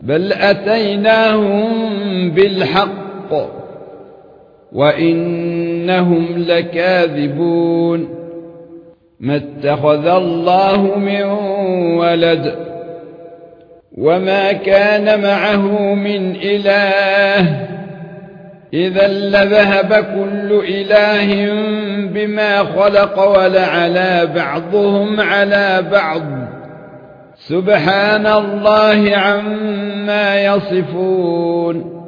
بل اتيناهم بالحق وانهم لكاذبون ما اتخذ الله من ولد وما كان معه من اله اذا لذهب كل اله بما خلق ولعلى بعضهم على بعض سبحان الله عما يصفون.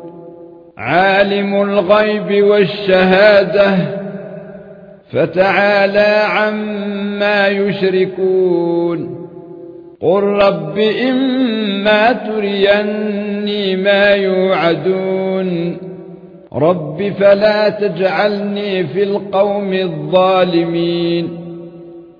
عالم الغيب والشهادة فتعالى عما يشركون. قل رب إما تريني ما يوعدون. رب فلا تجعلني في القوم الظالمين.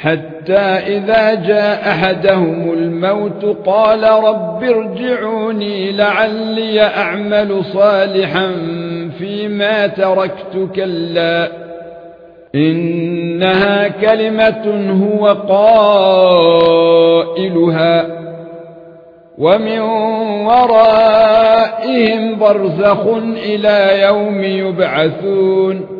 حتى إذا جاء أحدهم الموت قال رب ارجعوني لعلي أعمل صالحا فيما تركت كلا. إنها كلمة هو قائلها. ومن ورائهم برزخ إلى يوم يبعثون.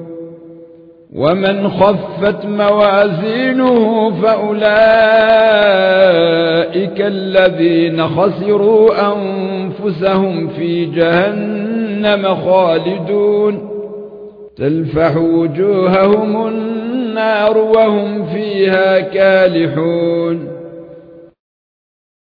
ومن خفت موازينه فأولئك الذين خسروا أنفسهم في جهنم خالدون. تلفح وجوههم النار وهم فيها كالحون.